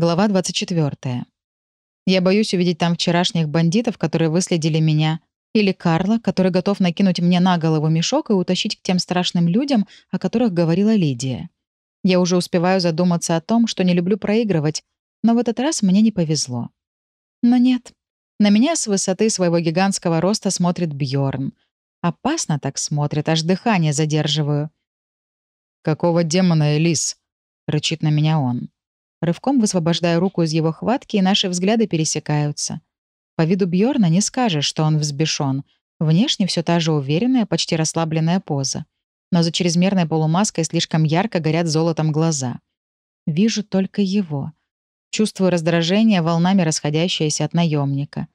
Глава 24. Я боюсь увидеть там вчерашних бандитов, которые выследили меня, или Карла, который готов накинуть мне на голову мешок и утащить к тем страшным людям, о которых говорила Лидия. Я уже успеваю задуматься о том, что не люблю проигрывать, но в этот раз мне не повезло. Но нет. На меня с высоты своего гигантского роста смотрит Бьорн. Опасно так смотрит, аж дыхание задерживаю. «Какого демона, Элис?» — рычит на меня он. Рывком высвобождаю руку из его хватки, и наши взгляды пересекаются. По виду Бьорна не скажешь, что он взбешен. Внешне все та же уверенная, почти расслабленная поза. Но за чрезмерной полумаской слишком ярко горят золотом глаза. Вижу только его. Чувствую раздражение, волнами расходящееся от наемника.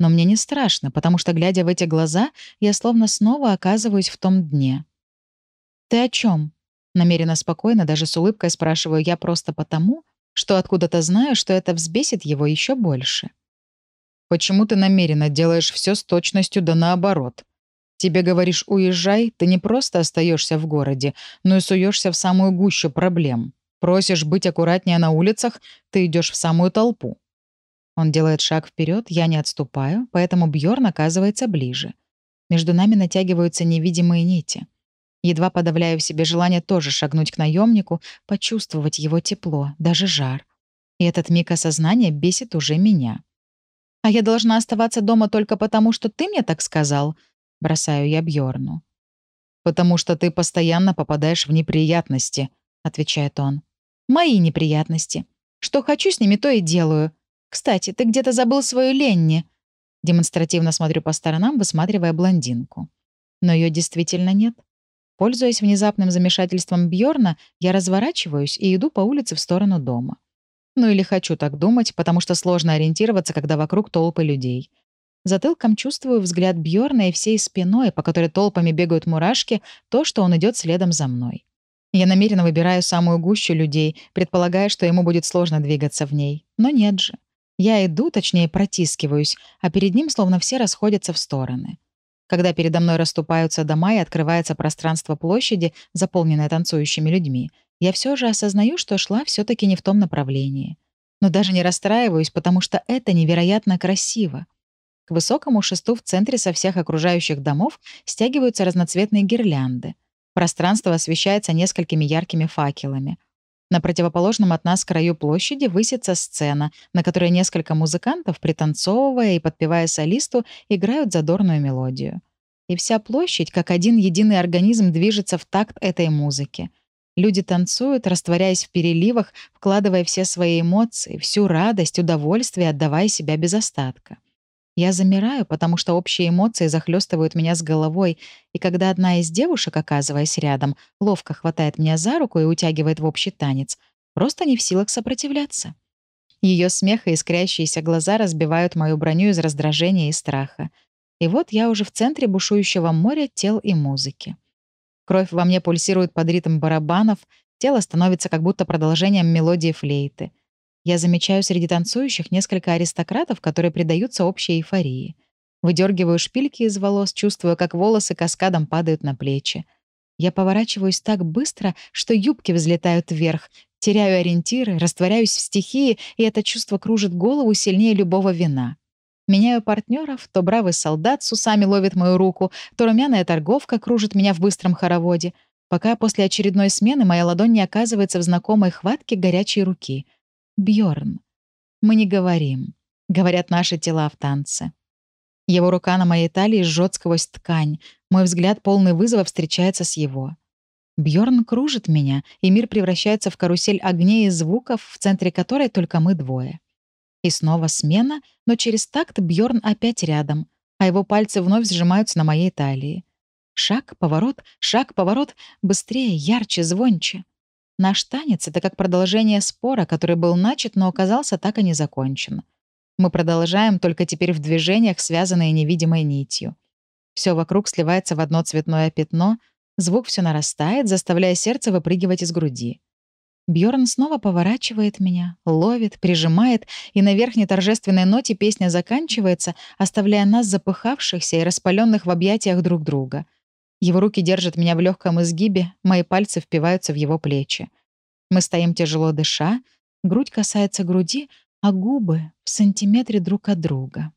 Но мне не страшно, потому что, глядя в эти глаза, я словно снова оказываюсь в том дне. «Ты о чем? Намеренно спокойно, даже с улыбкой спрашиваю я просто потому, что откуда-то знаю, что это взбесит его еще больше. «Почему ты намеренно делаешь все с точностью да наоборот? Тебе говоришь «уезжай», ты не просто остаешься в городе, но и суешься в самую гущу проблем. Просишь быть аккуратнее на улицах, ты идешь в самую толпу». Он делает шаг вперед, я не отступаю, поэтому Бьорн оказывается ближе. Между нами натягиваются невидимые нити. Едва подавляю в себе желание тоже шагнуть к наемнику, почувствовать его тепло, даже жар. И этот миг осознания бесит уже меня. «А я должна оставаться дома только потому, что ты мне так сказал?» — бросаю я Бьорну. «Потому что ты постоянно попадаешь в неприятности», — отвечает он. «Мои неприятности. Что хочу с ними, то и делаю. Кстати, ты где-то забыл свою Ленни». Демонстративно смотрю по сторонам, высматривая блондинку. Но ее действительно нет. Пользуясь внезапным замешательством Бьорна, я разворачиваюсь и иду по улице в сторону дома. Ну или хочу так думать, потому что сложно ориентироваться, когда вокруг толпы людей. Затылком чувствую взгляд Бьорна и всей спиной, по которой толпами бегают мурашки, то, что он идет следом за мной. Я намеренно выбираю самую гущу людей, предполагая, что ему будет сложно двигаться в ней. Но нет же. Я иду, точнее протискиваюсь, а перед ним словно все расходятся в стороны. Когда передо мной расступаются дома и открывается пространство площади, заполненное танцующими людьми, я все же осознаю, что шла все таки не в том направлении. Но даже не расстраиваюсь, потому что это невероятно красиво. К высокому шесту в центре со всех окружающих домов стягиваются разноцветные гирлянды. Пространство освещается несколькими яркими факелами. На противоположном от нас краю площади высится сцена, на которой несколько музыкантов, пританцовывая и подпевая солисту, играют задорную мелодию. И вся площадь, как один единый организм, движется в такт этой музыки. Люди танцуют, растворяясь в переливах, вкладывая все свои эмоции, всю радость, удовольствие, отдавая себя без остатка. Я замираю, потому что общие эмоции захлестывают меня с головой, и когда одна из девушек, оказываясь рядом, ловко хватает меня за руку и утягивает в общий танец, просто не в силах сопротивляться. Ее смех и искрящиеся глаза разбивают мою броню из раздражения и страха. И вот я уже в центре бушующего моря тел и музыки. Кровь во мне пульсирует под ритм барабанов, тело становится как будто продолжением мелодии флейты — я замечаю среди танцующих несколько аристократов, которые предаются общей эйфории. Выдергиваю шпильки из волос, чувствуя, как волосы каскадом падают на плечи. Я поворачиваюсь так быстро, что юбки взлетают вверх, теряю ориентиры, растворяюсь в стихии, и это чувство кружит голову сильнее любого вина. Меняю партнеров, то бравый солдат с усами ловит мою руку, то румяная торговка кружит меня в быстром хороводе, пока после очередной смены моя ладонь не оказывается в знакомой хватке горячей руки. Бьорн. Мы не говорим. Говорят наши тела в танце. Его рука на моей талии жжет сквозь ткань. Мой взгляд, полный вызова, встречается с его. Бьорн кружит меня, и мир превращается в карусель огней и звуков, в центре которой только мы двое. И снова смена, но через такт Бьорн опять рядом, а его пальцы вновь сжимаются на моей талии. Шаг, поворот, шаг, поворот, быстрее, ярче, звонче. Наш танец — это как продолжение спора, который был начат, но оказался так и не закончен. Мы продолжаем, только теперь в движениях, связанные невидимой нитью. Все вокруг сливается в одно цветное пятно, звук все нарастает, заставляя сердце выпрыгивать из груди. Бьорн снова поворачивает меня, ловит, прижимает, и на верхней торжественной ноте песня заканчивается, оставляя нас запыхавшихся и распаленных в объятиях друг друга. Его руки держат меня в легком изгибе, мои пальцы впиваются в его плечи. Мы стоим тяжело дыша, Грудь касается груди, а губы в сантиметре друг от друга.